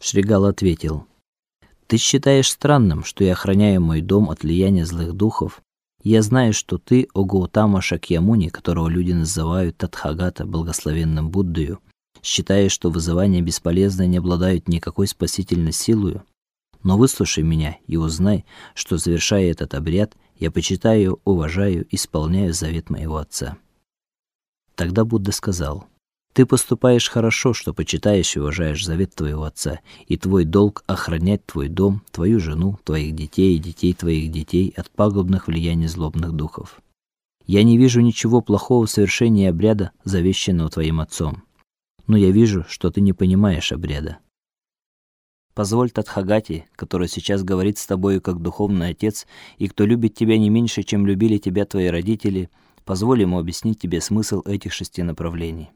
Шригал ответил: Ты считаешь странным, что я охраняю мой дом от влияния злых духов? Я знаю, что ты, о Гаутама Шакьямуни, которого люди называют Тадхагата, благословенным Буддою, считаешь, что вызывания бесполезны не обладают никакой спасительной силой. Но выслушай меня и узнай, что завершая этот обряд, я почитаю, уважаю, исполняю завет моего отца. Тогда Будда сказал: ты поступаешь хорошо, что почитаешь и уважаешь завет твоего отца, и твой долг охранять твой дом, твою жену, твоих детей и детей твоих детей от пагубных влияний злобных духов. Я не вижу ничего плохого в совершении обряда, завещанного твоим отцом. Но я вижу, что ты не понимаешь обряда. Позволь Тадхагати, который сейчас говорит с тобою как духовный отец и кто любит тебя не меньше, чем любили тебя твои родители, позволь ему объяснить тебе смысл этих шести направлений.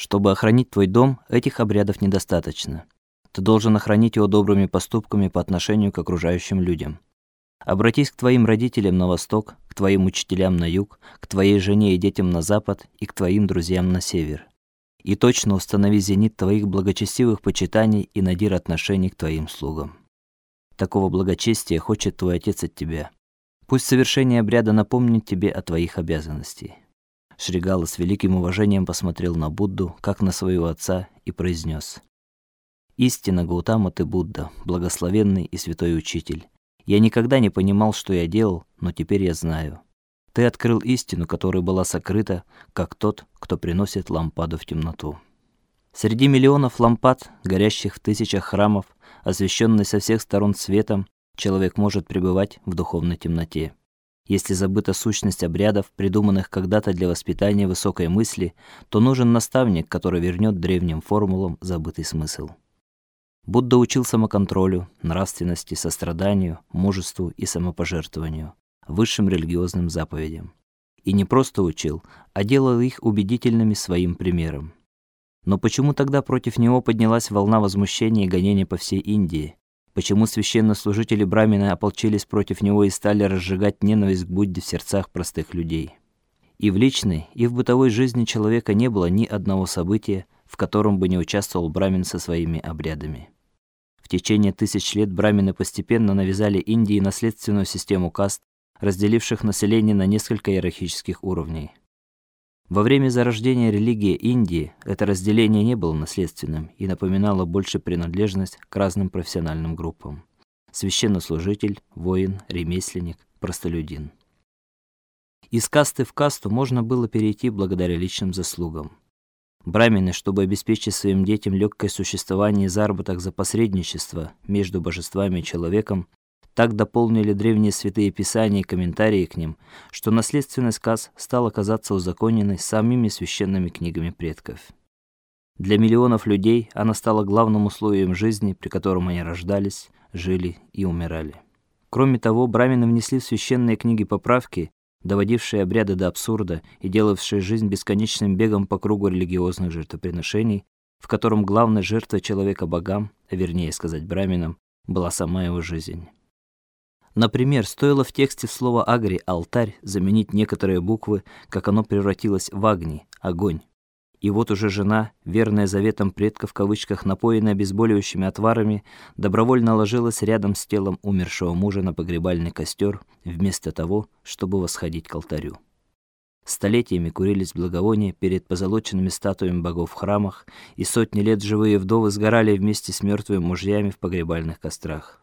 Чтобы охранить твой дом, этих обрядов недостаточно. Ты должен охранить его добрыми поступками по отношению к окружающим людям. Обратись к твоим родителям на восток, к твоим учителям на юг, к твоей жене и детям на запад и к твоим друзьям на север. И точно установи зенит твоих благочестивых почитаний и надир отношений к твоим слугам. Такого благочестия хочет твой отец от тебя. Пусть совершение обряда напомнит тебе о твоих обязанностях. Шригала с великим уважением посмотрел на Будду, как на своего отца, и произнес: "Истинно, Гаутама, ты Будда, благословенный и святой учитель. Я никогда не понимал, что я делал, но теперь я знаю. Ты открыл истину, которая была сокрыта, как тот, кто приносит лампаду в темноту". Среди миллионов лампад, горящих в тысячах храмов, освещенный со всех сторон светом, человек может пребывать в духовной темноте. Если забыта сущность обрядов, придуманных когда-то для воспитания высокой мысли, то нужен наставник, который вернет древним формулам забытый смысл. Будда учил самоконтролю, нравственности, состраданию, мужеству и самопожертвованию, высшим религиозным заповедям. И не просто учил, а делал их убедительными своим примером. Но почему тогда против него поднялась волна возмущения и гонений по всей Индии? Почему священнослужители брамины ополчились против него и стали разжигать ненависть к Будде в сердцах простых людей? И в личной, и в бытовой жизни человека не было ни одного события, в котором бы не участвовал брамин со своими обрядами. В течение тысяч лет брамины постепенно навязали Индии наследственную систему каст, разделивших население на несколько иерархических уровней. Во время зарождения религии Индии это разделение не было наследственным и напоминало больше принадлежность к разным профессиональным группам: священнослужитель, воин, ремесленник, простолюдин. Из касты в касту можно было перейти благодаря личным заслугам. Брамины, чтобы обеспечить своим детям легкое существование и заработок за посредничество между божествами и человеком, так дополнили древние святые писания и комментарии к ним, что наследственный сказ стал казаться узаконенной самими священными книгами предков. Для миллионов людей она стала главным условием жизни, при котором они рождались, жили и умирали. Кроме того, брамины внесли в священные книги поправки, доводившие обряды до абсурда и делавшие жизнь бесконечным бегом по кругу религиозных жертвоприношений, в котором главной жертвой человека богам, а вернее сказать браминам, была сама его жизнь. Например, стоило в тексте слова агри алтарь заменить некоторые буквы, как оно превратилось в агни огонь. И вот уже жена, верная заветам предков в кавычках, напоенная обезболивающими отварами, добровольно ложилась рядом с телом умершего мужа на погребальный костер, вместо того, чтобы восходить к алтарю. Столетиями курились благовония перед позолоченными статуями богов в храмах, и сотни лет живые вдовы сгорали вместе с мертвыми мужьями в погребальных кострах.